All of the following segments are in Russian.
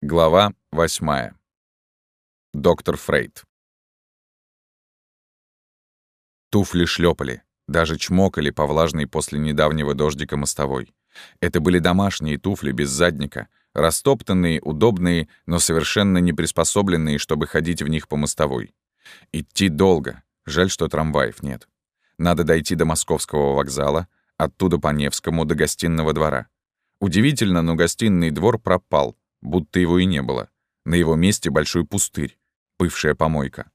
Глава 8. Доктор Фрейд. Туфли шлепали, даже чмокали по влажной после недавнего дождика мостовой. Это были домашние туфли без задника, растоптанные, удобные, но совершенно не приспособленные, чтобы ходить в них по мостовой. Идти долго, жаль, что трамваев нет. Надо дойти до Московского вокзала, оттуда по Невскому до гостиного двора. Удивительно, но гостиный двор пропал, будто его и не было. На его месте большой пустырь, бывшая помойка.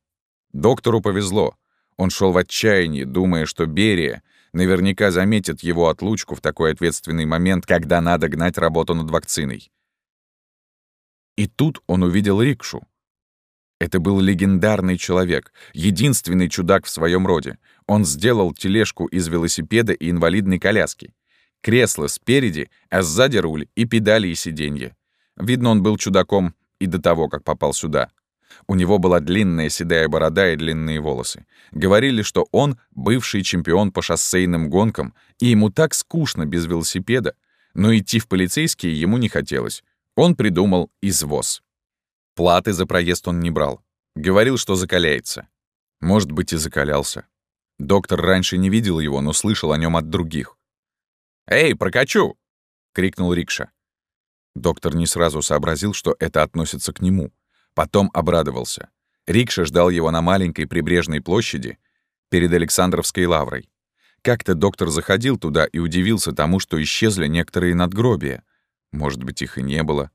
Доктору повезло. Он шел в отчаянии, думая, что Берия наверняка заметит его отлучку в такой ответственный момент, когда надо гнать работу над вакциной. И тут он увидел рикшу. Это был легендарный человек, единственный чудак в своем роде. Он сделал тележку из велосипеда и инвалидной коляски. Кресло спереди, а сзади руль и педали и сиденья. Видно, он был чудаком и до того, как попал сюда. У него была длинная седая борода и длинные волосы. Говорили, что он бывший чемпион по шоссейным гонкам, и ему так скучно без велосипеда, но идти в полицейские ему не хотелось. Он придумал извоз. Платы за проезд он не брал. Говорил, что закаляется. Может быть, и закалялся. Доктор раньше не видел его, но слышал о нем от других. «Эй, прокачу!» — крикнул Рикша. Доктор не сразу сообразил, что это относится к нему. Потом обрадовался. Рикша ждал его на маленькой прибрежной площади перед Александровской лаврой. Как-то доктор заходил туда и удивился тому, что исчезли некоторые надгробия. Может быть, их и не было.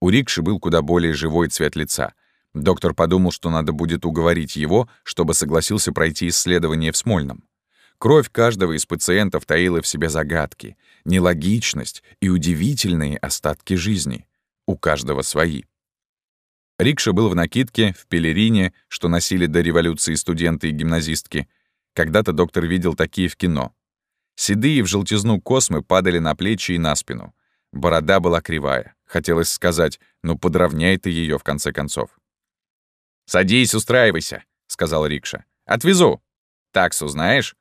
У Рикши был куда более живой цвет лица. Доктор подумал, что надо будет уговорить его, чтобы согласился пройти исследование в Смольном. Кровь каждого из пациентов таила в себе загадки, нелогичность и удивительные остатки жизни. У каждого свои. Рикша был в накидке, в пелерине, что носили до революции студенты и гимназистки. Когда-то доктор видел такие в кино. Седые в желтизну космы падали на плечи и на спину. Борода была кривая. Хотелось сказать, ну подровняй ты ее в конце концов. «Садись, устраивайся», — сказал Рикша. «Отвезу. Таксу знаешь?»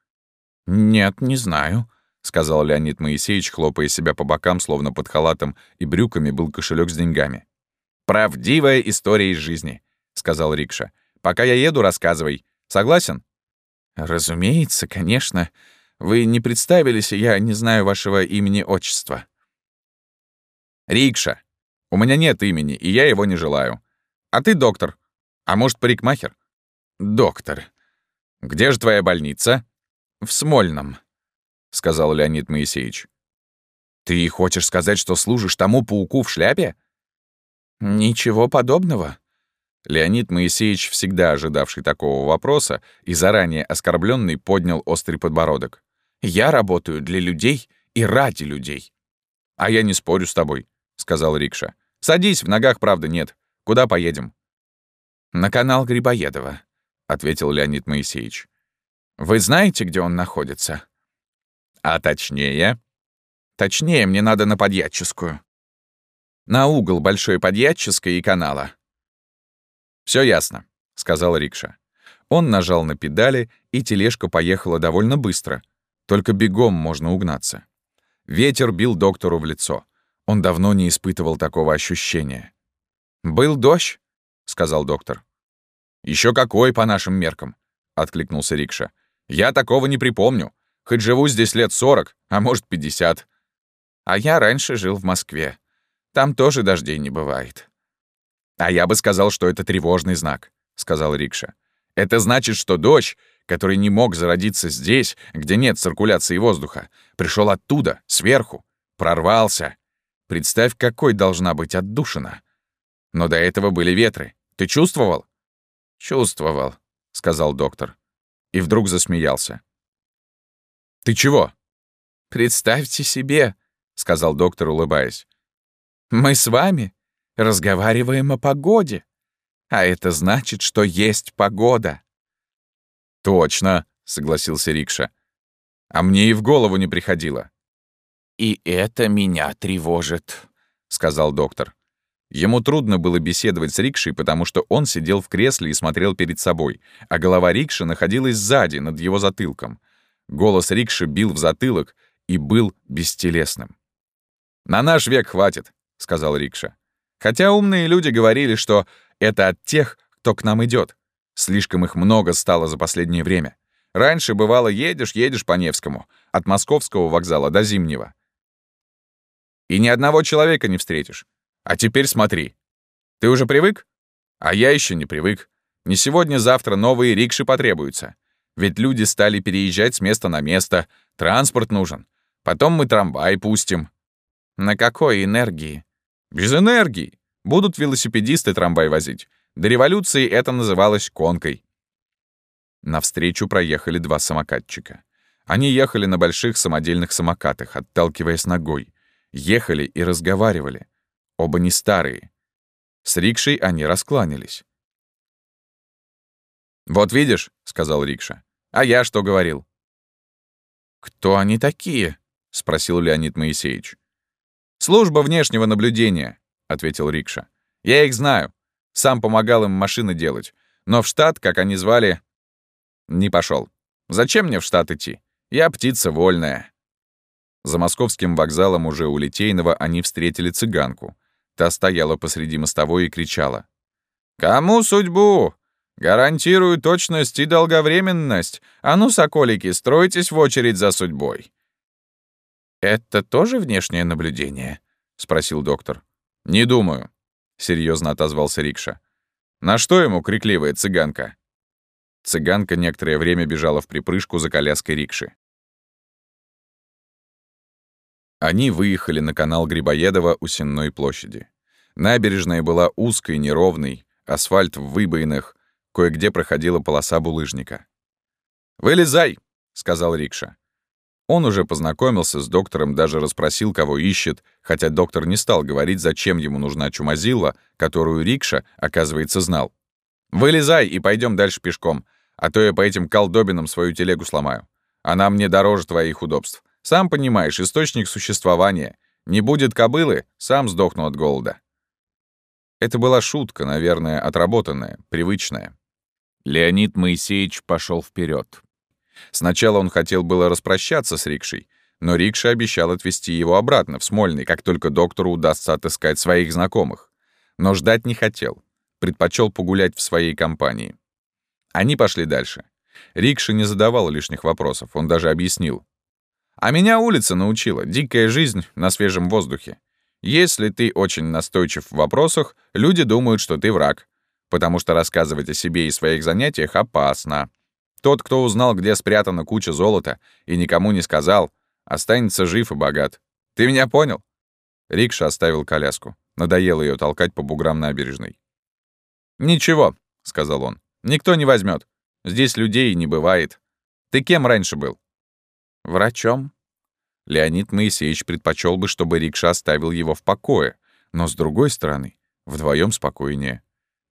«Нет, не знаю», — сказал Леонид Моисеевич, хлопая себя по бокам, словно под халатом и брюками был кошелек с деньгами. «Правдивая история из жизни», — сказал Рикша. «Пока я еду, рассказывай. Согласен?» «Разумеется, конечно. Вы не представились, я не знаю вашего имени-отчества». «Рикша. У меня нет имени, и я его не желаю. А ты доктор. А может, парикмахер?» «Доктор». «Где же твоя больница?» в Смольном», — сказал Леонид Моисеевич. «Ты хочешь сказать, что служишь тому пауку в шляпе?» «Ничего подобного». Леонид Моисеевич, всегда ожидавший такого вопроса и заранее оскорбленный, поднял острый подбородок. «Я работаю для людей и ради людей». «А я не спорю с тобой», — сказал Рикша. «Садись, в ногах правда нет. Куда поедем?» «На канал Грибоедова», — ответил Леонид Моисеевич. Вы знаете, где он находится? А точнее? Точнее, мне надо на Подъятческую. На угол Большой Подъятческой и канала. Все ясно», — сказал Рикша. Он нажал на педали, и тележка поехала довольно быстро. Только бегом можно угнаться. Ветер бил доктору в лицо. Он давно не испытывал такого ощущения. «Был дождь?» — сказал доктор. Еще какой по нашим меркам?» — откликнулся Рикша. Я такого не припомню. Хоть живу здесь лет сорок, а может, пятьдесят. А я раньше жил в Москве. Там тоже дождей не бывает. А я бы сказал, что это тревожный знак, сказал Рикша. Это значит, что дождь, который не мог зародиться здесь, где нет циркуляции воздуха, пришел оттуда, сверху, прорвался. Представь, какой должна быть отдушина. Но до этого были ветры. Ты чувствовал? Чувствовал, сказал доктор и вдруг засмеялся. «Ты чего?» «Представьте себе», — сказал доктор, улыбаясь. «Мы с вами разговариваем о погоде, а это значит, что есть погода». «Точно», — согласился Рикша. «А мне и в голову не приходило». «И это меня тревожит», — сказал доктор. Ему трудно было беседовать с рикшей, потому что он сидел в кресле и смотрел перед собой, а голова рикши находилась сзади, над его затылком. Голос рикши бил в затылок и был бестелесным. «На наш век хватит», — сказал рикша. Хотя умные люди говорили, что это от тех, кто к нам идет. Слишком их много стало за последнее время. Раньше, бывало, едешь, едешь по Невскому, от московского вокзала до Зимнего. И ни одного человека не встретишь. А теперь смотри. Ты уже привык? А я еще не привык. Не сегодня-завтра новые рикши потребуются. Ведь люди стали переезжать с места на место, транспорт нужен. Потом мы трамвай пустим. На какой энергии? Без энергии. Будут велосипедисты трамвай возить. До революции это называлось конкой. Навстречу проехали два самокатчика. Они ехали на больших самодельных самокатах, отталкиваясь ногой. Ехали и разговаривали. Оба не старые. С рикшей они раскланялись. «Вот видишь», — сказал Рикша. «А я что говорил?» «Кто они такие?» — спросил Леонид Моисеевич. «Служба внешнего наблюдения», — ответил Рикша. «Я их знаю. Сам помогал им машины делать. Но в штат, как они звали, не пошел. Зачем мне в штат идти? Я птица вольная». За московским вокзалом уже у Литейного они встретили цыганку. Та стояла посреди мостовой и кричала. «Кому судьбу? Гарантирую точность и долговременность. А ну, соколики, стройтесь в очередь за судьбой». «Это тоже внешнее наблюдение?» — спросил доктор. «Не думаю», — серьезно отозвался Рикша. «На что ему крикливая цыганка?» Цыганка некоторое время бежала в припрыжку за коляской рикши. Они выехали на канал Грибоедова у Сенной площади. Набережная была узкой, неровной, асфальт в выбоинах, кое-где проходила полоса булыжника. «Вылезай!» — сказал Рикша. Он уже познакомился с доктором, даже расспросил, кого ищет, хотя доктор не стал говорить, зачем ему нужна чумазилла, которую Рикша, оказывается, знал. «Вылезай и пойдем дальше пешком, а то я по этим колдобинам свою телегу сломаю. Она мне дороже твоих удобств. Сам понимаешь, источник существования. Не будет кобылы, сам сдохну от голода». Это была шутка, наверное, отработанная, привычная. Леонид Моисеевич пошел вперед. Сначала он хотел было распрощаться с Рикшей, но Рикша обещал отвезти его обратно в Смольный, как только доктору удастся отыскать своих знакомых. Но ждать не хотел. Предпочел погулять в своей компании. Они пошли дальше. Рикша не задавал лишних вопросов, он даже объяснил. «А меня улица научила, дикая жизнь на свежем воздухе. Если ты очень настойчив в вопросах, люди думают, что ты враг, потому что рассказывать о себе и своих занятиях опасно. Тот, кто узнал, где спрятана куча золота, и никому не сказал, останется жив и богат. Ты меня понял?» Рикша оставил коляску. Надоело ее толкать по буграм набережной. «Ничего», — сказал он, — «никто не возьмет. Здесь людей не бывает. Ты кем раньше был?» «Врачом», Леонид Моисеевич предпочел бы, чтобы Рикша оставил его в покое, но, с другой стороны, вдвоем спокойнее.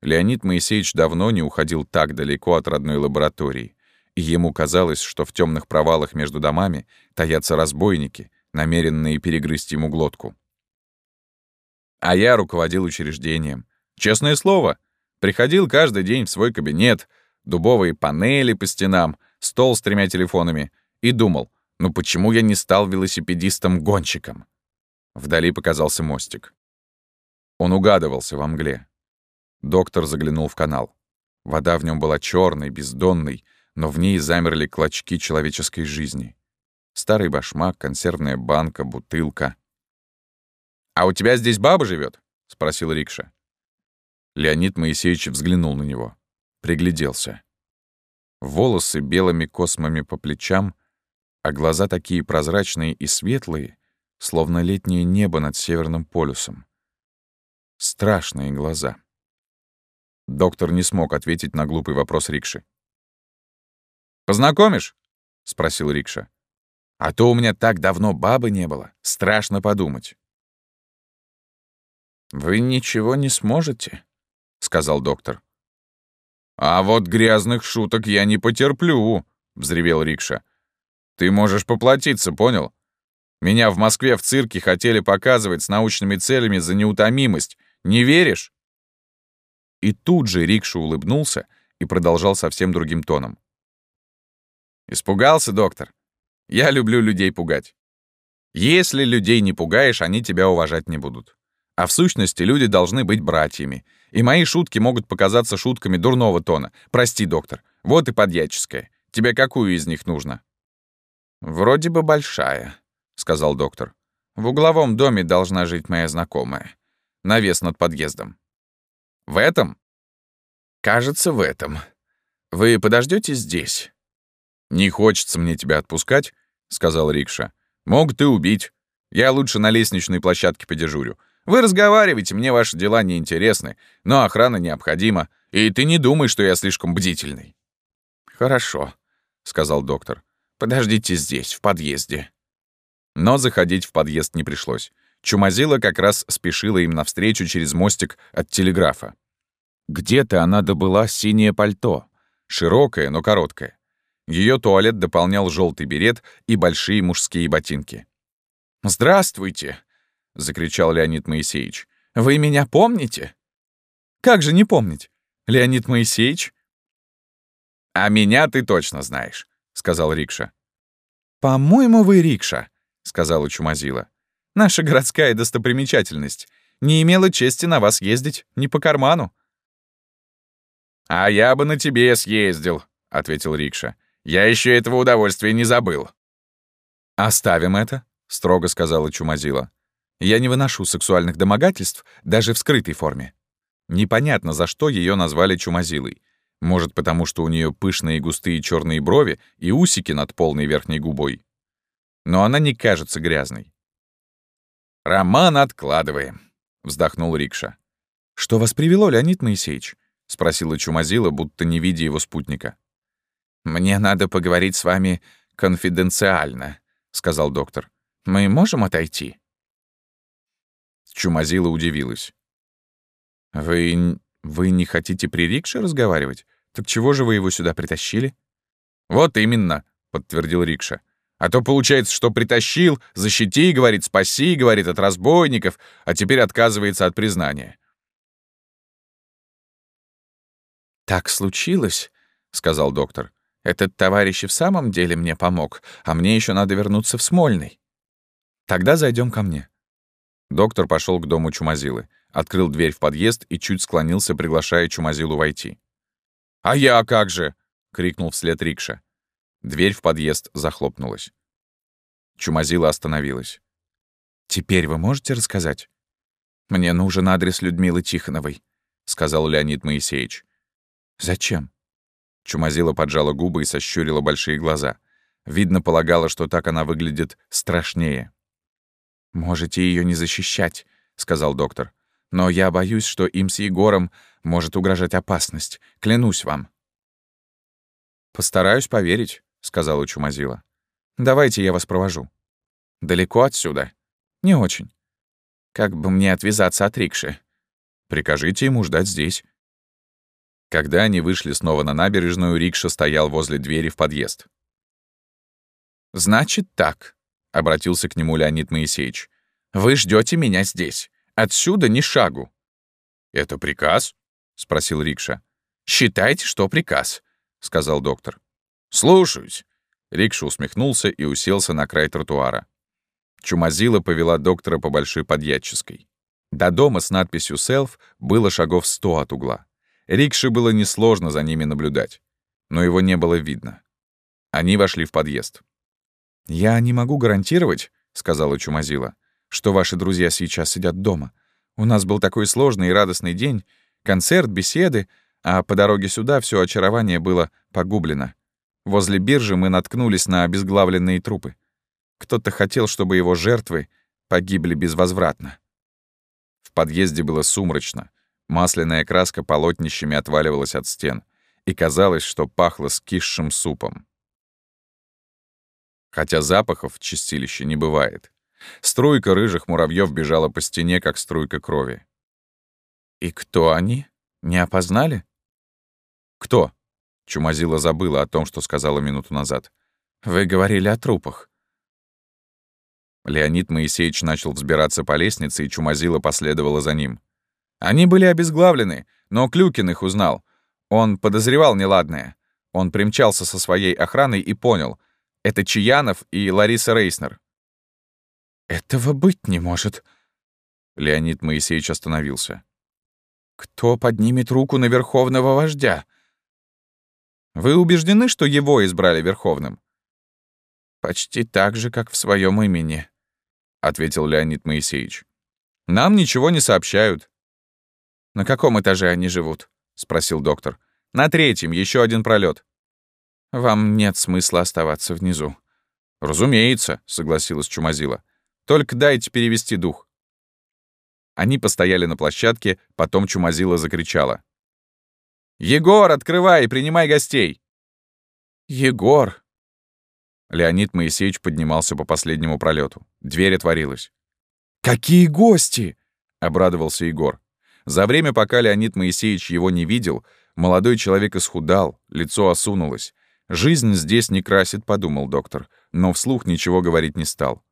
Леонид Моисеевич давно не уходил так далеко от родной лаборатории, и ему казалось, что в темных провалах между домами таятся разбойники, намеренные перегрызть ему глотку. А я руководил учреждением. Честное слово, приходил каждый день в свой кабинет, дубовые панели по стенам, стол с тремя телефонами, и думал — ну почему я не стал велосипедистом-гонщиком? Вдали показался мостик. Он угадывался во мгле. Доктор заглянул в канал. Вода в нем была черной, бездонной, но в ней замерли клочки человеческой жизни. Старый башмак, консервная банка, бутылка. «А у тебя здесь баба живет? спросил Рикша. Леонид Моисеевич взглянул на него. Пригляделся. Волосы белыми космами по плечам, а глаза такие прозрачные и светлые, словно летнее небо над Северным полюсом. Страшные глаза. Доктор не смог ответить на глупый вопрос Рикши. «Познакомишь?» — спросил Рикша. «А то у меня так давно бабы не было. Страшно подумать». «Вы ничего не сможете», — сказал доктор. «А вот грязных шуток я не потерплю», — взревел Рикша. Ты можешь поплатиться, понял? Меня в Москве в цирке хотели показывать с научными целями за неутомимость. Не веришь?» И тут же Рикша улыбнулся и продолжал совсем другим тоном. «Испугался, доктор? Я люблю людей пугать. Если людей не пугаешь, они тебя уважать не будут. А в сущности, люди должны быть братьями. И мои шутки могут показаться шутками дурного тона. Прости, доктор. Вот и подьяческая. Тебе какую из них нужно?» «Вроде бы большая», — сказал доктор. «В угловом доме должна жить моя знакомая. Навес над подъездом». «В этом?» «Кажется, в этом. Вы подождете здесь?» «Не хочется мне тебя отпускать», — сказал Рикша. «Могут и убить. Я лучше на лестничной площадке подежурю. Вы разговариваете, мне ваши дела не интересны, но охрана необходима, и ты не думай, что я слишком бдительный». «Хорошо», — сказал доктор. «Подождите здесь, в подъезде». Но заходить в подъезд не пришлось. Чумазила как раз спешила им навстречу через мостик от телеграфа. Где-то она добыла синее пальто, широкое, но короткое. Ее туалет дополнял желтый берет и большие мужские ботинки. «Здравствуйте!» — закричал Леонид Моисеевич. «Вы меня помните?» «Как же не помнить? Леонид Моисеевич «А меня ты точно знаешь», — сказал Рикша. «По-моему, вы Рикша», — сказала Чумазила. «Наша городская достопримечательность. Не имела чести на вас ездить, не по карману». «А я бы на тебе съездил», — ответил Рикша. «Я еще этого удовольствия не забыл». «Оставим это», — строго сказала Чумазила. «Я не выношу сексуальных домогательств даже в скрытой форме». Непонятно, за что ее назвали Чумазилой. Может, потому что у нее пышные густые черные брови и усики над полной верхней губой. Но она не кажется грязной. «Роман откладываем», — вздохнул Рикша. «Что вас привело, Леонид Моисеевич?» — спросила Чумазила, будто не видя его спутника. «Мне надо поговорить с вами конфиденциально», — сказал доктор. «Мы можем отойти?» Чумазила удивилась. «Вы «Вы не хотите при рикше разговаривать? Так чего же вы его сюда притащили?» «Вот именно», — подтвердил Рикша. «А то получается, что притащил, защити, говорит, спаси, говорит, от разбойников, а теперь отказывается от признания». «Так случилось», — сказал доктор. «Этот товарищ и в самом деле мне помог, а мне еще надо вернуться в Смольный. Тогда зайдем ко мне». Доктор пошел к дому Чумазилы открыл дверь в подъезд и чуть склонился, приглашая Чумазилу войти. «А я как же!» — крикнул вслед Рикша. Дверь в подъезд захлопнулась. Чумазила остановилась. «Теперь вы можете рассказать?» «Мне нужен адрес Людмилы Тихоновой», — сказал Леонид Моисеевич. «Зачем?» Чумазила поджала губы и сощурила большие глаза. Видно, полагала, что так она выглядит страшнее. «Можете ее не защищать», — сказал доктор. Но я боюсь, что им с Егором может угрожать опасность. Клянусь вам». «Постараюсь поверить», — сказала Чумазила. «Давайте я вас провожу». «Далеко отсюда?» «Не очень. Как бы мне отвязаться от рикши?» «Прикажите ему ждать здесь». Когда они вышли снова на набережную, рикша стоял возле двери в подъезд. «Значит так», — обратился к нему Леонид Моисеевич. «Вы ждете меня здесь. Отсюда ни шагу». «Это приказ?» — спросил Рикша. «Считайте, что приказ», — сказал доктор. «Слушаюсь». Рикша усмехнулся и уселся на край тротуара. Чумазила повела доктора по Большой Подъятческой. До дома с надписью «Селф» было шагов сто от угла. Рикше было несложно за ними наблюдать, но его не было видно. Они вошли в подъезд. «Я не могу гарантировать», — сказала Чумазила, что ваши друзья сейчас сидят дома. У нас был такой сложный и радостный день, концерт, беседы, а по дороге сюда все очарование было погублено. Возле биржи мы наткнулись на обезглавленные трупы. Кто-то хотел, чтобы его жертвы погибли безвозвратно. В подъезде было сумрачно. Масляная краска полотнищами отваливалась от стен, и казалось, что пахло скисшим супом. Хотя запахов в чистилище не бывает. Струйка рыжих муравьев бежала по стене, как струйка крови. «И кто они? Не опознали?» «Кто?» — Чумазила забыла о том, что сказала минуту назад. «Вы говорили о трупах». Леонид Моисеевич начал взбираться по лестнице, и Чумазила последовала за ним. Они были обезглавлены, но Клюкин их узнал. Он подозревал неладное. Он примчался со своей охраной и понял — это Чаянов и Лариса Рейснер. «Этого быть не может». Леонид Моисеевич остановился. «Кто поднимет руку на верховного вождя?» «Вы убеждены, что его избрали верховным?» «Почти так же, как в своем имени», — ответил Леонид Моисеевич. «Нам ничего не сообщают». «На каком этаже они живут?» — спросил доктор. «На третьем, еще один пролет. «Вам нет смысла оставаться внизу». «Разумеется», — согласилась Чумазила. «Только дайте перевести дух». Они постояли на площадке, потом Чумазила закричала. «Егор, открывай и принимай гостей!» «Егор!» Леонид Моисеевич поднимался по последнему пролету. Дверь отворилась. «Какие гости!» — обрадовался Егор. За время, пока Леонид Моисеевич его не видел, молодой человек исхудал, лицо осунулось. «Жизнь здесь не красит», — подумал доктор, но вслух ничего говорить не стал.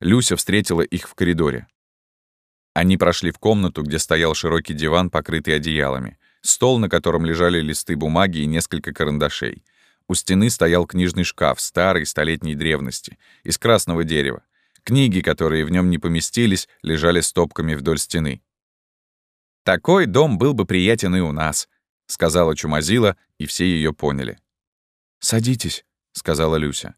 Люся встретила их в коридоре. Они прошли в комнату, где стоял широкий диван, покрытый одеялами, стол, на котором лежали листы бумаги и несколько карандашей. У стены стоял книжный шкаф, старой, столетней древности, из красного дерева. Книги, которые в нем не поместились, лежали стопками вдоль стены. «Такой дом был бы приятен и у нас», — сказала Чумазила, и все ее поняли. «Садитесь», — сказала Люся.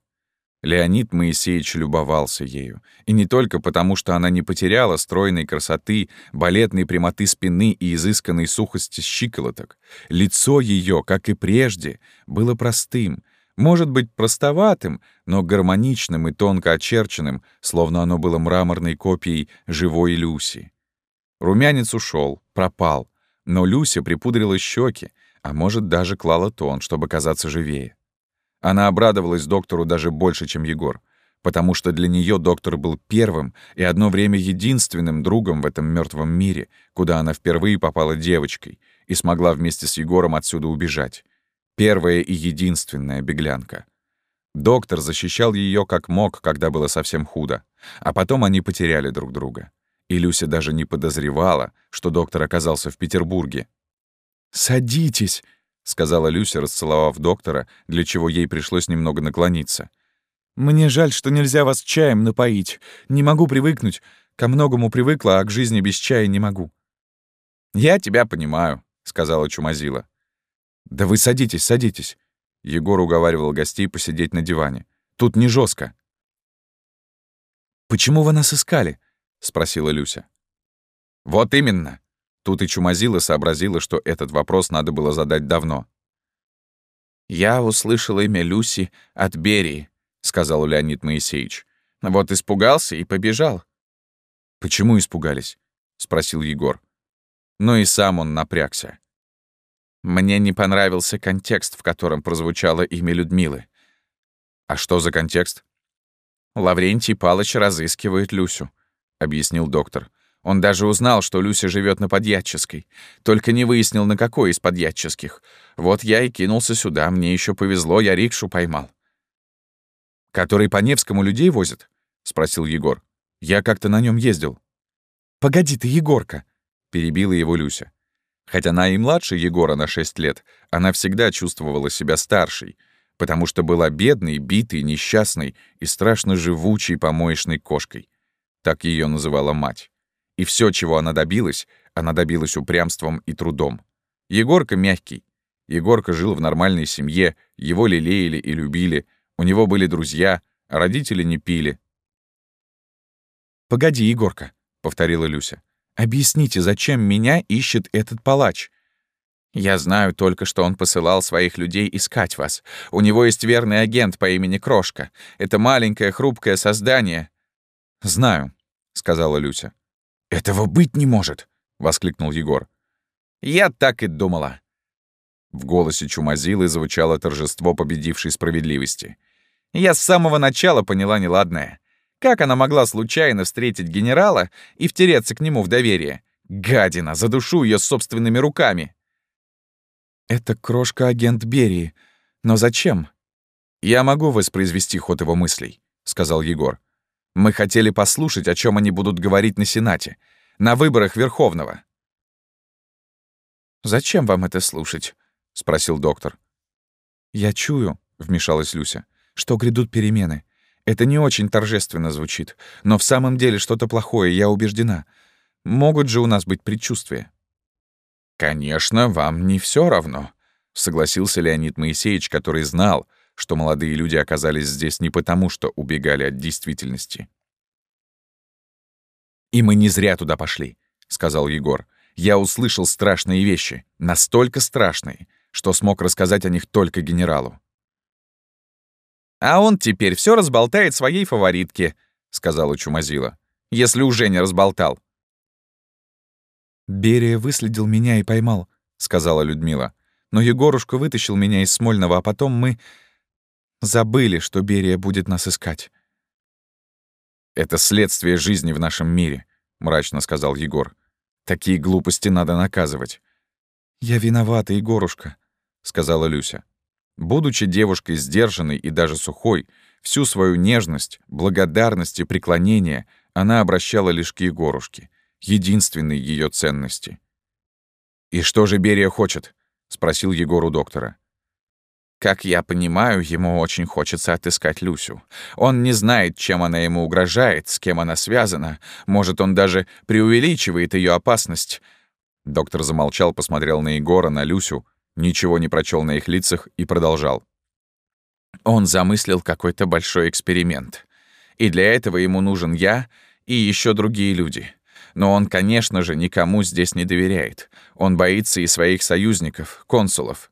Леонид Моисеевич любовался ею. И не только потому, что она не потеряла стройной красоты, балетной прямоты спины и изысканной сухости щиколоток. Лицо ее, как и прежде, было простым, может быть, простоватым, но гармоничным и тонко очерченным, словно оно было мраморной копией живой Люси. Румянец ушел, пропал, но Люся припудрила щеки, а может, даже клала тон, чтобы казаться живее. Она обрадовалась доктору даже больше, чем Егор, потому что для нее доктор был первым и одно время единственным другом в этом мертвом мире, куда она впервые попала девочкой и смогла вместе с Егором отсюда убежать. Первая и единственная беглянка. Доктор защищал ее как мог, когда было совсем худо, а потом они потеряли друг друга. И Люся даже не подозревала, что доктор оказался в Петербурге. «Садитесь!» — сказала Люся, расцеловав доктора, для чего ей пришлось немного наклониться. «Мне жаль, что нельзя вас чаем напоить. Не могу привыкнуть. Ко многому привыкла, а к жизни без чая не могу». «Я тебя понимаю», — сказала Чумазила. «Да вы садитесь, садитесь». Егор уговаривал гостей посидеть на диване. «Тут не жестко. «Почему вы нас искали?» — спросила Люся. «Вот именно. Тут и Чумазила сообразила, что этот вопрос надо было задать давно. «Я услышал имя Люси от Берии», — сказал Леонид Моисеевич. «Вот испугался и побежал». «Почему испугались?» — спросил Егор. Но и сам он напрягся. Мне не понравился контекст, в котором прозвучало имя Людмилы. «А что за контекст?» «Лаврентий Палыч разыскивает Люсю», — объяснил доктор. Он даже узнал, что Люся живет на Подъятческой. Только не выяснил, на какой из Подъятческих. Вот я и кинулся сюда. Мне еще повезло, я рикшу поймал. «Который по Невскому людей возит?» — спросил Егор. «Я как-то на нем ездил». «Погоди ты, Егорка!» — перебила его Люся. Хотя она и младше Егора на шесть лет, она всегда чувствовала себя старшей, потому что была бедной, битой, несчастной и страшно живучей помоечной кошкой. Так ее называла мать. И все, чего она добилась, она добилась упрямством и трудом. Егорка мягкий. Егорка жил в нормальной семье, его лелеяли и любили, у него были друзья, а родители не пили. «Погоди, Егорка», — повторила Люся. «Объясните, зачем меня ищет этот палач?» «Я знаю только, что он посылал своих людей искать вас. У него есть верный агент по имени Крошка. Это маленькое хрупкое создание». «Знаю», — сказала Люся. «Этого быть не может!» — воскликнул Егор. «Я так и думала!» В голосе Чумазилы звучало торжество победившей справедливости. «Я с самого начала поняла неладное. Как она могла случайно встретить генерала и втереться к нему в доверие? Гадина, задушу ее собственными руками!» «Это крошка-агент Берии. Но зачем?» «Я могу воспроизвести ход его мыслей», — сказал Егор. Мы хотели послушать, о чем они будут говорить на Сенате, на выборах Верховного. «Зачем вам это слушать?» — спросил доктор. «Я чую», — вмешалась Люся, — «что грядут перемены. Это не очень торжественно звучит, но в самом деле что-то плохое, я убеждена. Могут же у нас быть предчувствия. «Конечно, вам не все равно», — согласился Леонид Моисеевич, который знал, что молодые люди оказались здесь не потому, что убегали от действительности. «И мы не зря туда пошли», — сказал Егор. «Я услышал страшные вещи, настолько страшные, что смог рассказать о них только генералу». «А он теперь все разболтает своей фаворитке», — сказала Чумазила. «Если уже не разболтал». «Берия выследил меня и поймал», — сказала Людмила. «Но Егорушка вытащил меня из Смольного, а потом мы забыли, что Берия будет нас искать». «Это следствие жизни в нашем мире», — мрачно сказал Егор. «Такие глупости надо наказывать». «Я виновата, Егорушка», — сказала Люся. Будучи девушкой сдержанной и даже сухой, всю свою нежность, благодарность и преклонение она обращала лишь к Егорушке, единственной ее ценности. «И что же Берия хочет?» — спросил Егор у доктора. «Как я понимаю, ему очень хочется отыскать Люсю. Он не знает, чем она ему угрожает, с кем она связана. Может, он даже преувеличивает ее опасность». Доктор замолчал, посмотрел на Егора, на Люсю, ничего не прочел на их лицах и продолжал. Он замыслил какой-то большой эксперимент. И для этого ему нужен я и еще другие люди. Но он, конечно же, никому здесь не доверяет. Он боится и своих союзников, консулов.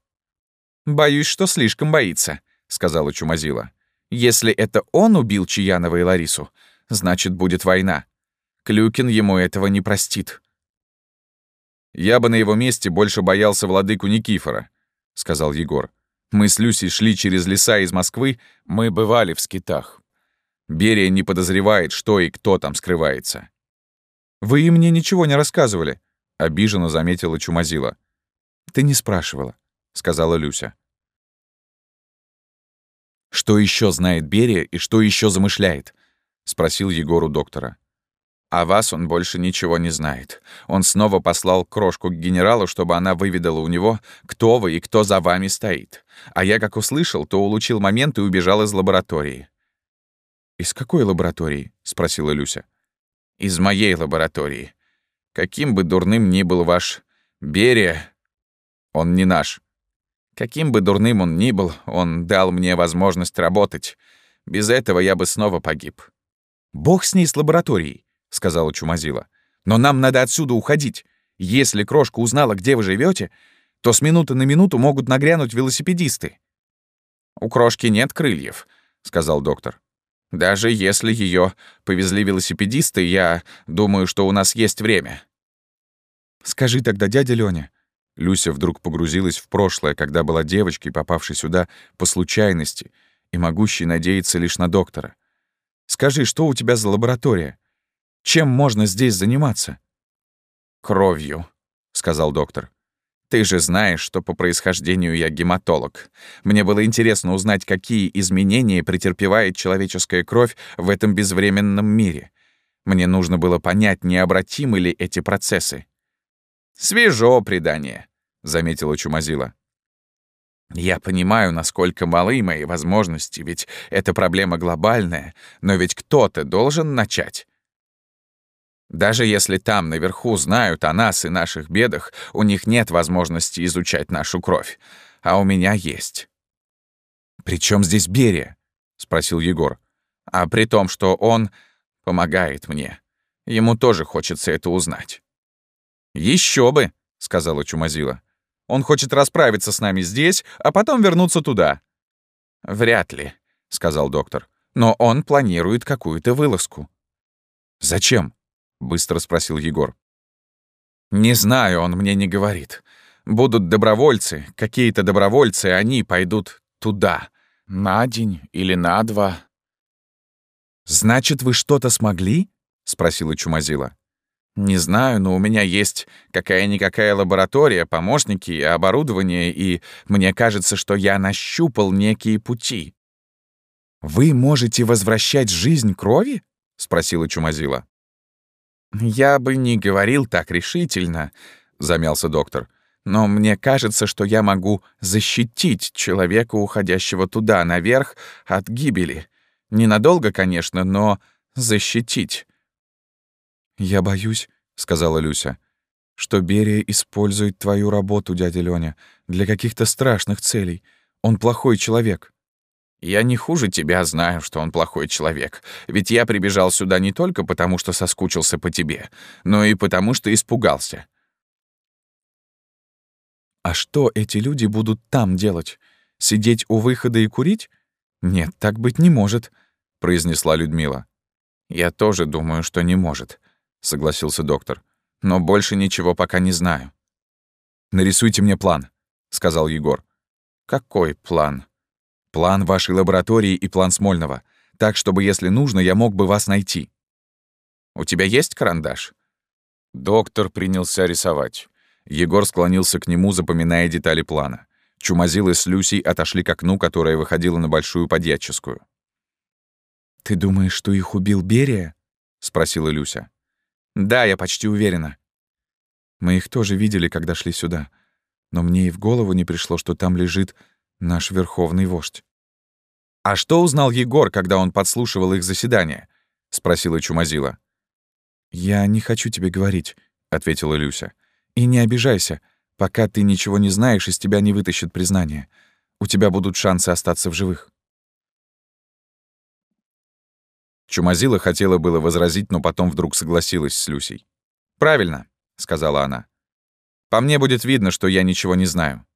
«Боюсь, что слишком боится», — сказала Чумазила. «Если это он убил Чаянова и Ларису, значит, будет война. Клюкин ему этого не простит». «Я бы на его месте больше боялся владыку Никифора», — сказал Егор. «Мы с Люсей шли через леса из Москвы, мы бывали в скитах. Берия не подозревает, что и кто там скрывается. «Вы и мне ничего не рассказывали», — обиженно заметила Чумазила. «Ты не спрашивала», — сказала Люся. «Что еще знает Берия и что еще замышляет?» — спросил Егор у доктора. «О вас он больше ничего не знает. Он снова послал крошку к генералу, чтобы она выведала у него, кто вы и кто за вами стоит. А я, как услышал, то улучил момент и убежал из лаборатории». «Из какой лаборатории?» — спросила Люся из моей лаборатории. Каким бы дурным ни был ваш Берия, он не наш. Каким бы дурным он ни был, он дал мне возможность работать. Без этого я бы снова погиб. «Бог с ней с лабораторией», — сказала Чумазила. «Но нам надо отсюда уходить. Если крошка узнала, где вы живете, то с минуты на минуту могут нагрянуть велосипедисты». «У крошки нет крыльев», — сказал доктор. Даже если ее повезли велосипедисты, я думаю, что у нас есть время. Скажи тогда, дядя Лёня. Люся вдруг погрузилась в прошлое, когда была девочкой, попавшей сюда по случайности и могущей надеяться лишь на доктора. Скажи, что у тебя за лаборатория? Чем можно здесь заниматься? Кровью, сказал доктор. Ты же знаешь, что по происхождению я гематолог. Мне было интересно узнать, какие изменения претерпевает человеческая кровь в этом безвременном мире. Мне нужно было понять, необратимы ли эти процессы. «Свежо предание», — заметила Чумазила. «Я понимаю, насколько малы мои возможности, ведь эта проблема глобальная, но ведь кто-то должен начать. Даже если там наверху знают о нас и наших бедах, у них нет возможности изучать нашу кровь. А у меня есть. «При чем здесь Берия?» — спросил Егор. «А при том, что он помогает мне. Ему тоже хочется это узнать». Еще бы!» — сказала Чумазила. «Он хочет расправиться с нами здесь, а потом вернуться туда». «Вряд ли», — сказал доктор. «Но он планирует какую-то вылазку». «Зачем?» быстро спросил Егор. Не знаю, он мне не говорит. Будут добровольцы, какие-то добровольцы, они пойдут туда. На день или на два. Значит, вы что-то смогли? спросила Чумазила. Не знаю, но у меня есть какая-никакая лаборатория, помощники, оборудование, и мне кажется, что я нащупал некие пути. «Вы можете возвращать жизнь крови?» — спросила Чумазила. «Я бы не говорил так решительно», — замялся доктор. «Но мне кажется, что я могу защитить человека, уходящего туда, наверх, от гибели. Ненадолго, конечно, но защитить». «Я боюсь», —— сказала Люся, — «что Берия использует твою работу, дядя Лёня, для каких-то страшных целей. Он плохой человек». «Я не хуже тебя знаю, что он плохой человек. Ведь я прибежал сюда не только потому, что соскучился по тебе, но и потому, что испугался». «А что эти люди будут там делать? Сидеть у выхода и курить? Нет, так быть не может», — произнесла Людмила. «Я тоже думаю, что не может», — согласился доктор. «Но больше ничего пока не знаю». «Нарисуйте мне план», — сказал Егор. «Какой план?» «План вашей лаборатории и план Смольного. Так, чтобы, если нужно, я мог бы вас найти». «У тебя есть карандаш?» Доктор принялся рисовать. Егор склонился к нему, запоминая детали плана. Чумазилы с Люсей отошли к окну, которое выходило на большую подьяческую. «Ты думаешь, что их убил Берия?» — спросила Люся. «Да, я почти уверена». «Мы их тоже видели, когда шли сюда. Но мне и в голову не пришло, что там лежит наш верховный вождь». «А что узнал Егор, когда он подслушивал их заседание?» — спросила Чумазила. «Я не хочу тебе говорить», — ответила Люся. «И не обижайся. Пока ты ничего не знаешь, из тебя не вытащит признание. У тебя будут шансы остаться в живых». Чумазила хотела было возразить, но потом вдруг согласилась с Люсей. «Правильно», — сказала она. «По мне будет видно, что я ничего не знаю».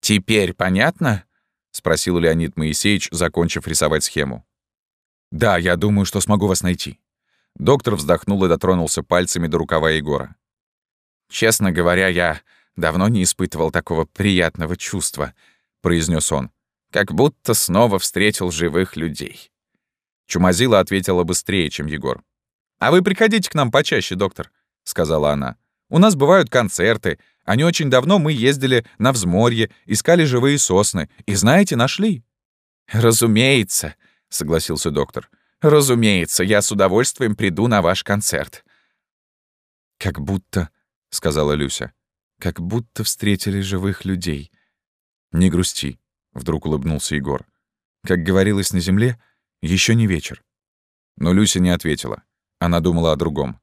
«Теперь понятно?» — спросил Леонид Моисеевич, закончив рисовать схему. «Да, я думаю, что смогу вас найти». Доктор вздохнул и дотронулся пальцами до рукава Егора. «Честно говоря, я давно не испытывал такого приятного чувства», — произнес он, «как будто снова встретил живых людей». Чумазила ответила быстрее, чем Егор. «А вы приходите к нам почаще, доктор», — сказала она. «У нас бывают концерты, не очень давно мы ездили на взморье, искали живые сосны, и, знаете, нашли». «Разумеется», — согласился доктор. «Разумеется, я с удовольствием приду на ваш концерт». «Как будто», — сказала Люся, — «как будто встретили живых людей». «Не грусти», — вдруг улыбнулся Егор. «Как говорилось на земле, — еще не вечер. Но Люся не ответила. Она думала о другом.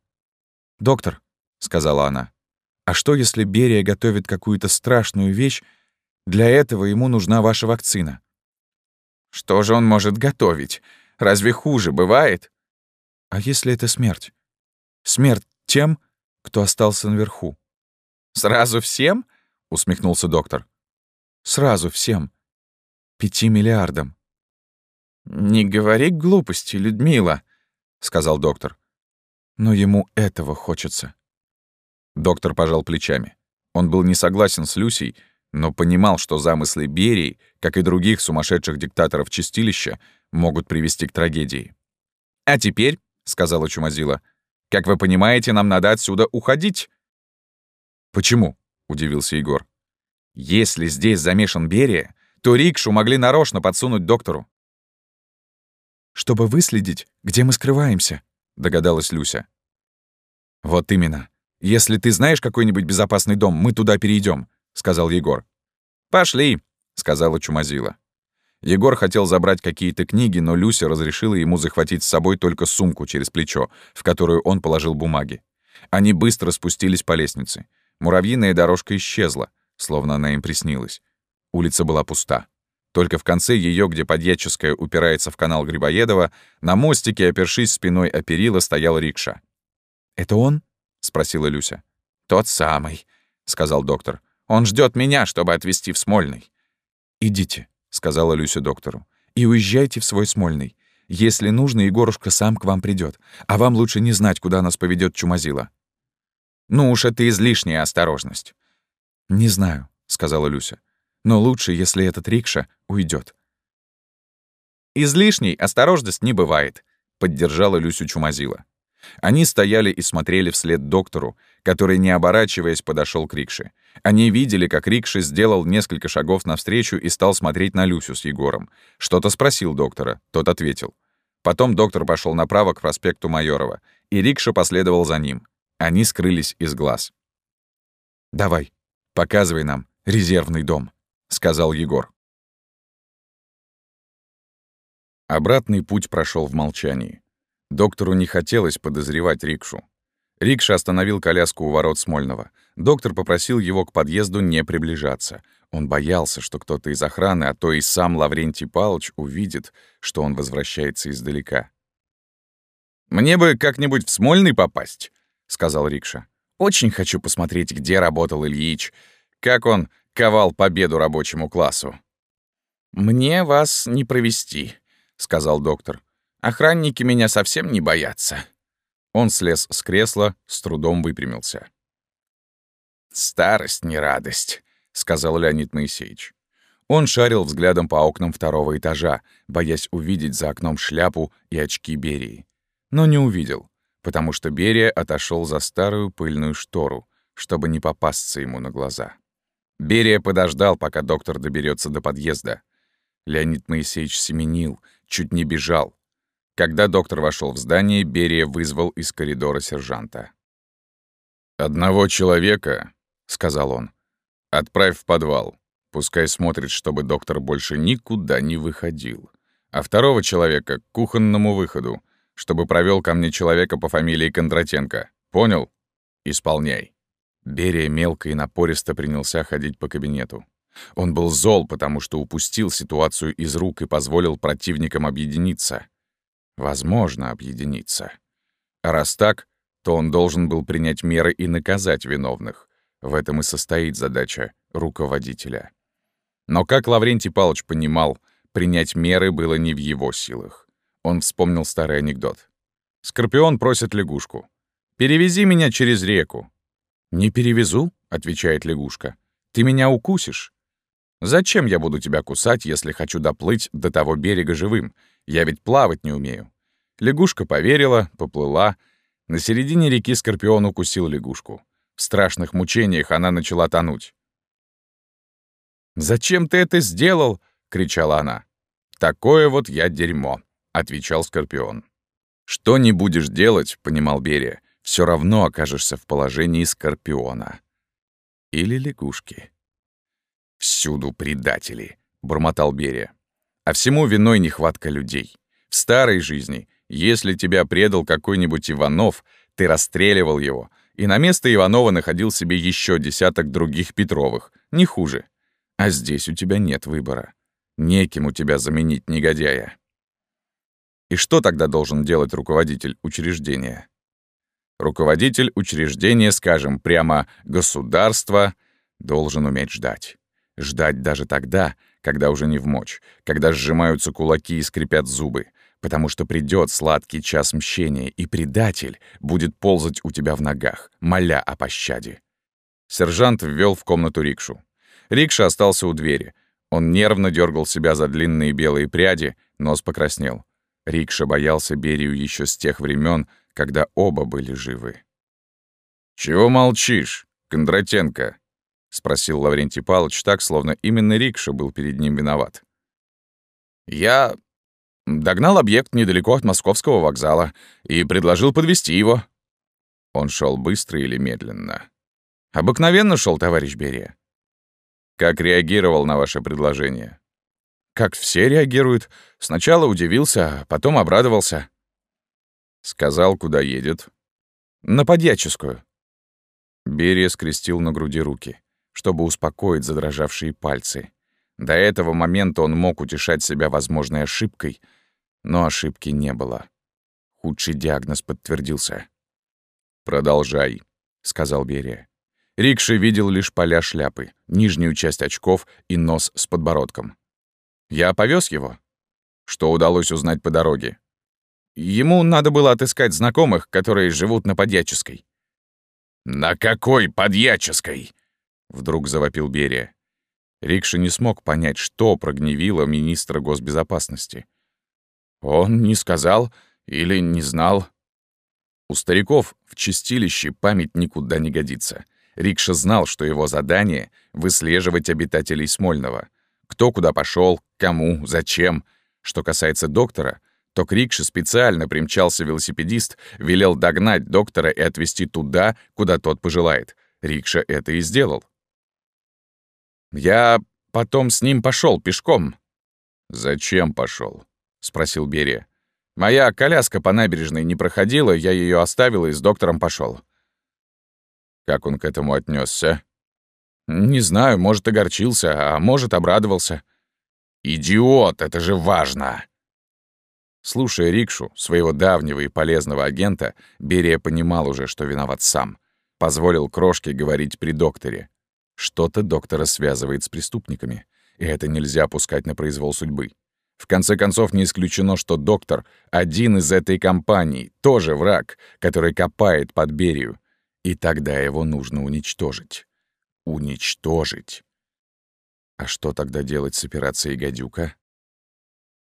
«Доктор», — сказала она, — «а что, если Берия готовит какую-то страшную вещь? Для этого ему нужна ваша вакцина». «Что же он может готовить? Разве хуже бывает?» «А если это смерть? Смерть тем, кто остался наверху». «Сразу всем?» — усмехнулся доктор. «Сразу всем. Пяти миллиардам. «Не говори глупости, Людмила», — сказал доктор. «Но ему этого хочется». Доктор пожал плечами. Он был не согласен с Люсей, но понимал, что замыслы Берии, как и других сумасшедших диктаторов чистилища, могут привести к трагедии. «А теперь», — сказала Чумазила, — «как вы понимаете, нам надо отсюда уходить». «Почему?» — удивился Егор. «Если здесь замешан Берия, то рикшу могли нарочно подсунуть доктору чтобы выследить, где мы скрываемся», — догадалась Люся. «Вот именно. Если ты знаешь какой-нибудь безопасный дом, мы туда перейдем, сказал Егор. «Пошли», — сказала Чумазила. Егор хотел забрать какие-то книги, но Люся разрешила ему захватить с собой только сумку через плечо, в которую он положил бумаги. Они быстро спустились по лестнице. Муравьиная дорожка исчезла, словно она им приснилась. Улица была пуста. Только в конце ее, где подъедческая упирается в канал Грибоедова, на мостике, опершись спиной о перила, стоял рикша. «Это он?» — спросила Люся. «Тот самый», — сказал доктор. «Он ждет меня, чтобы отвезти в Смольный». «Идите», — сказала Люся доктору, — «и уезжайте в свой Смольный. Если нужно, Егорушка сам к вам придет, а вам лучше не знать, куда нас поведет Чумазила». «Ну уж это излишняя осторожность». «Не знаю», — сказала Люся. Но лучше, если этот рикша уйдет. «Излишней осторожность не бывает», — поддержала Люсю Чумазила. Они стояли и смотрели вслед доктору, который, не оборачиваясь, подошел к рикше. Они видели, как рикша сделал несколько шагов навстречу и стал смотреть на Люсю с Егором. Что-то спросил доктора, тот ответил. Потом доктор пошел направо к проспекту Майорова, и рикша последовал за ним. Они скрылись из глаз. «Давай, показывай нам резервный дом», — сказал Егор. Обратный путь прошел в молчании. Доктору не хотелось подозревать Рикшу. Рикша остановил коляску у ворот Смольного. Доктор попросил его к подъезду не приближаться. Он боялся, что кто-то из охраны, а то и сам Лаврентий Палыч увидит, что он возвращается издалека. «Мне бы как-нибудь в Смольный попасть», — сказал Рикша. «Очень хочу посмотреть, где работал Ильич, как он ковал победу рабочему классу». «Мне вас не провести», — сказал доктор. «Охранники меня совсем не боятся». Он слез с кресла, с трудом выпрямился. «Старость не радость», — сказал Леонид Моисеевич. Он шарил взглядом по окнам второго этажа, боясь увидеть за окном шляпу и очки Берии. Но не увидел, потому что Берия отошел за старую пыльную штору, чтобы не попасться ему на глаза. Берия подождал, пока доктор доберется до подъезда. Леонид Моисеевич семенил, чуть не бежал, когда доктор вошел в здание, Берия вызвал из коридора сержанта. «Одного человека», — сказал он, — «отправь в подвал. Пускай смотрит, чтобы доктор больше никуда не выходил. А второго человека — к кухонному выходу, чтобы провел ко мне человека по фамилии Кондратенко. Понял? Исполняй». Берия мелко и напористо принялся ходить по кабинету. Он был зол, потому что упустил ситуацию из рук и позволил противникам объединиться возможно объединиться. А раз так, то он должен был принять меры и наказать виновных. В этом и состоит задача руководителя. Но, как Лаврентий Павлович понимал, принять меры было не в его силах. Он вспомнил старый анекдот. «Скорпион просит лягушку. Перевези меня через реку». «Не перевезу», — отвечает лягушка. «Ты меня укусишь». «Зачем я буду тебя кусать, если хочу доплыть до того берега живым? Я ведь плавать не умею». Лягушка поверила, поплыла. На середине реки Скорпион укусил лягушку. В страшных мучениях она начала тонуть. «Зачем ты это сделал?» — кричала она. «Такое вот я дерьмо», — отвечал Скорпион. «Что не будешь делать, — понимал Берия, — все равно окажешься в положении Скорпиона. Или лягушки». «Всюду предатели», — бормотал Берия. А всему виной нехватка людей. В старой жизни, если тебя предал какой-нибудь Иванов, ты расстреливал его, и на место Иванова находил себе еще десяток других Петровых, не хуже. А здесь у тебя нет выбора. Неким у тебя заменить негодяя. И что тогда должен делать руководитель учреждения? Руководитель учреждения, скажем прямо, государства, должен уметь ждать. Ждать даже тогда, когда уже не в мочь, когда сжимаются кулаки и скрипят зубы, потому что придет сладкий час мщения, и предатель будет ползать у тебя в ногах, моля о пощаде. Сержант ввел в комнату рикшу. Рикша остался у двери. Он нервно дергал себя за длинные белые пряди, нос покраснел. Рикша боялся Берию еще с тех времен, когда оба были живы. «Чего молчишь, Кондратенко?» — спросил Лаврентий Павлович так, словно именно Рикша был перед ним виноват. «Я догнал объект недалеко от московского вокзала и предложил подвести его». Он шел быстро или медленно? «Обыкновенно шел, товарищ Берия». «Как реагировал на ваше предложение?» «Как все реагируют. Сначала удивился, а потом обрадовался». «Сказал, куда едет?» «На подьяческую». Берия скрестил на груди руки чтобы успокоить задрожавшие пальцы. До этого момента он мог утешать себя возможной ошибкой, но ошибки не было. Худший диагноз подтвердился. «Продолжай», — сказал Берия. Рикши видел лишь поля шляпы, нижнюю часть очков и нос с подбородком. «Я повез его?» «Что удалось узнать по дороге?» «Ему надо было отыскать знакомых, которые живут на Подьяческой». «На какой Подьяческой?» Вдруг завопил Берия. Рикша не смог понять, что прогневило министра госбезопасности. Он не сказал или не знал. У стариков в чистилище память никуда не годится. Рикша знал, что его задание — выслеживать обитателей Смольного. Кто куда пошел, кому, зачем. Что касается доктора, то к Рикше специально примчался велосипедист, велел догнать доктора и отвезти туда, куда тот пожелает. Рикша это и сделал. Я потом с ним пошел пешком. Зачем пошел? спросил Берия. Моя коляска по набережной не проходила, я ее оставил и с доктором пошел. Как он к этому отнесся? Не знаю, может, огорчился, а может, обрадовался. Идиот, это же важно! Слушая Рикшу, своего давнего и полезного агента, Берия понимал уже, что виноват сам. Позволил Крошке говорить при докторе. Что-то доктора связывает с преступниками, и это нельзя пускать на произвол судьбы. В конце концов, не исключено, что доктор — один из этой компании, тоже враг, который копает под Берию, и тогда его нужно уничтожить. Уничтожить. А что тогда делать с операцией «Гадюка»?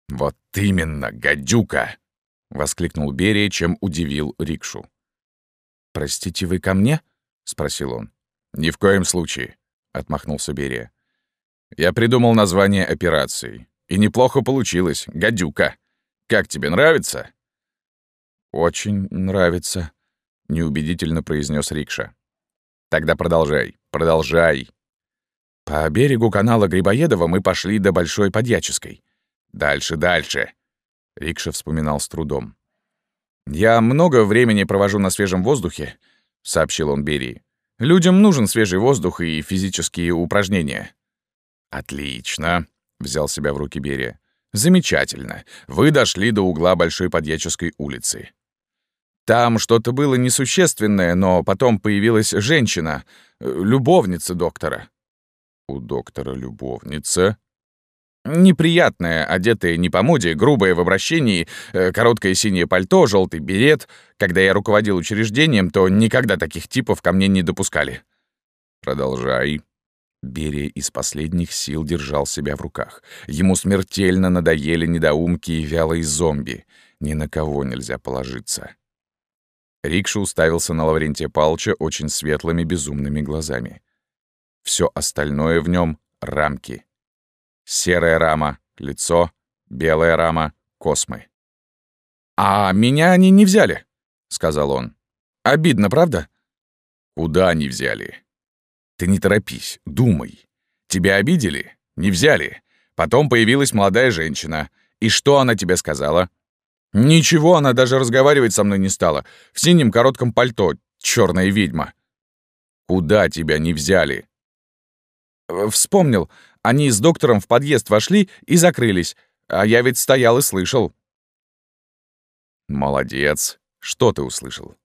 «Вот именно, гадюка!» — воскликнул Берия, чем удивил Рикшу. «Простите, вы ко мне?» — спросил он. «Ни в коем случае», — отмахнулся Берия. «Я придумал название операции. И неплохо получилось. Гадюка. Как тебе нравится?» «Очень нравится», — неубедительно произнес Рикша. «Тогда продолжай, продолжай». По берегу канала Грибоедова мы пошли до Большой Подьяческой. Дальше, дальше. Рикша вспоминал с трудом. «Я много времени провожу на свежем воздухе», — сообщил он Берии. «Людям нужен свежий воздух и физические упражнения». «Отлично», — взял себя в руки Берия. «Замечательно. Вы дошли до угла Большой Подьяческой улицы. Там что-то было несущественное, но потом появилась женщина, э, любовница доктора». «У доктора любовница?» Неприятная, одетая не по моде, грубая в обращении, э, короткое синее пальто, желтый берет. Когда я руководил учреждением, то никогда таких типов ко мне не допускали. Продолжай. Берия из последних сил держал себя в руках. Ему смертельно надоели недоумки и вялые зомби. Ни на кого нельзя положиться. Рикша уставился на Лаврентия Палча очень светлыми безумными глазами. Все остальное в нем рамки — Серая рама — лицо, белая рама — космы. «А меня они не взяли», — сказал он. «Обидно, правда?» «Куда не взяли?» «Ты не торопись, думай. Тебя обидели? Не взяли. Потом появилась молодая женщина. И что она тебе сказала?» «Ничего, она даже разговаривать со мной не стала. В синем коротком пальто, черная ведьма». «Куда тебя не взяли?» «Вспомнил. Они с доктором в подъезд вошли и закрылись, а я ведь стоял и слышал». «Молодец. Что ты услышал?»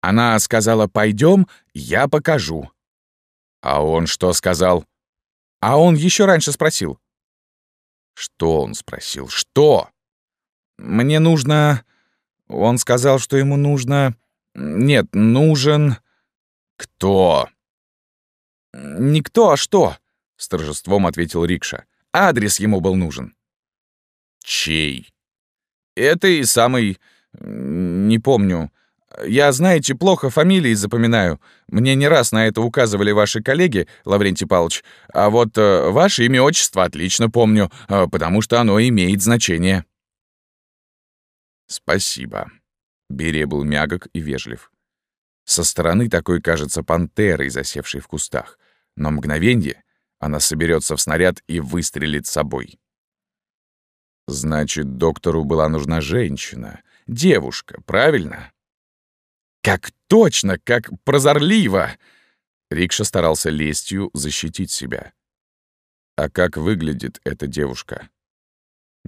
Она сказала «пойдем, я покажу». А он что сказал? А он еще раньше спросил. Что он спросил? Что? Мне нужно... Он сказал, что ему нужно... Нет, нужен... Кто? Никто, а что? — с торжеством ответил Рикша. «Адрес ему был нужен». «Чей?» «Это и самый... не помню. Я, знаете, плохо фамилии запоминаю. Мне не раз на это указывали ваши коллеги, Лаврентий Павлович. А вот э, ваше имя отчество отлично помню, э, потому что оно имеет значение». «Спасибо». Берия был мягок и вежлив. Со стороны такой кажется пантерой, засевшей в кустах. Но мгновенье, она соберется в снаряд и выстрелит собой. Значит, доктору была нужна женщина, девушка, правильно? Как точно, как прозорливо! Рикша старался лестью защитить себя. А как выглядит эта девушка?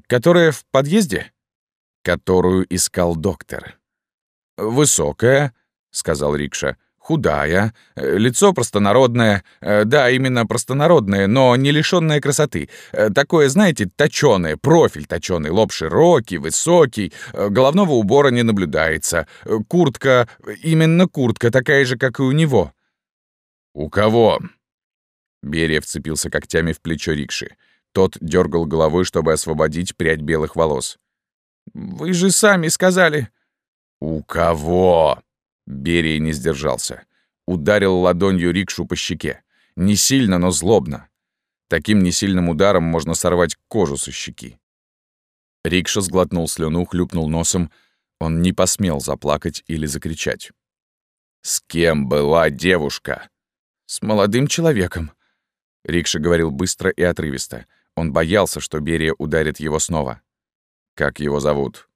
Которая в подъезде? Которую искал доктор. «Высокая», — сказал Рикша, — худая, э, лицо простонародное, э, да, именно простонародное, но не лишённое красоты. Э, такое, знаете, точёное, профиль точёный, лоб широкий, высокий, головного убора не наблюдается. Куртка, именно куртка, такая же, как и у него. «У кого?» Берия вцепился когтями в плечо рикши. Тот дергал головой, чтобы освободить прядь белых волос. «Вы же сами сказали». «У кого?» Берия не сдержался. Ударил ладонью рикшу по щеке. Не сильно, но злобно. Таким несильным ударом можно сорвать кожу со щеки. Рикша сглотнул слюну, хлюпнул носом. Он не посмел заплакать или закричать. «С кем была девушка?» «С молодым человеком», — Рикша говорил быстро и отрывисто. Он боялся, что Берия ударит его снова. «Как его зовут?»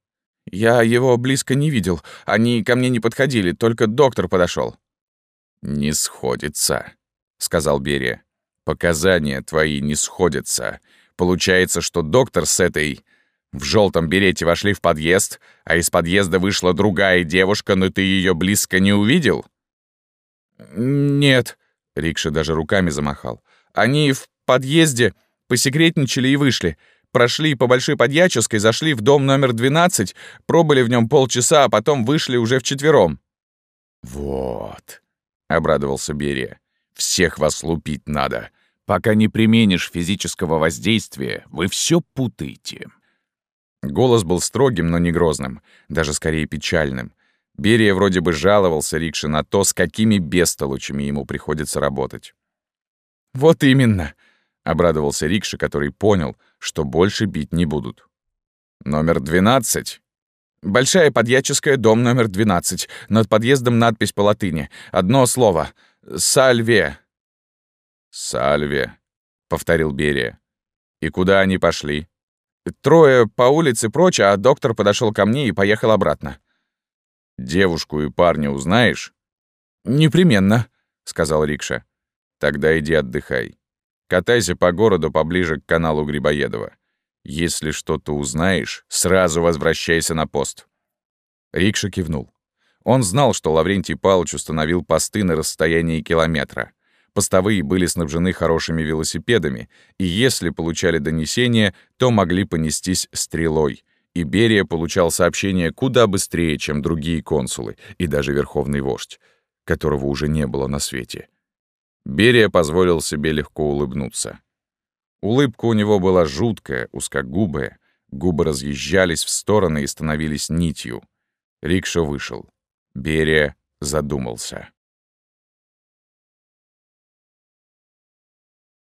Я его близко не видел. Они ко мне не подходили, только доктор подошел. «Не сходится», — сказал Берия. «Показания твои не сходятся. Получается, что доктор с этой в желтом берете вошли в подъезд, а из подъезда вышла другая девушка, но ты ее близко не увидел?» «Нет», — Рикша даже руками замахал. «Они в подъезде посекретничали и вышли. Прошли по Большой Подьяческой, зашли в дом номер 12, пробыли в нем полчаса, а потом вышли уже вчетвером». «Вот», — обрадовался Берия. «Всех вас лупить надо. Пока не применишь физического воздействия, вы все путаете». Голос был строгим, но не грозным, даже скорее печальным. Берия вроде бы жаловался Рикше на то, с какими бестолочами ему приходится работать. «Вот именно!» — обрадовался Рикша, который понял, что больше бить не будут. «Номер двенадцать?» «Большая подьяческая, дом номер двенадцать. Над подъездом надпись по латыни. Одно слово. Сальве». «Сальве», — повторил Берия. «И куда они пошли?» Трое по улице прочь, а доктор подошел ко мне и поехал обратно. «Девушку и парня узнаешь?» «Непременно», — сказал Рикша. «Тогда иди отдыхай. Катайся по городу поближе к каналу Грибоедова. Если что-то узнаешь, сразу возвращайся на пост». Рикша кивнул. Он знал, что Лаврентий Павлович установил посты на расстоянии километра. Постовые были снабжены хорошими велосипедами, и если получали донесения, то могли понестись стрелой. И Берия получал сообщения куда быстрее, чем другие консулы и даже верховный вождь, которого уже не было на свете. Берия позволил себе легко улыбнуться. Улыбка у него была жуткая, узкогубая, губы разъезжались в стороны и становились нитью. Рикша вышел. Берия задумался.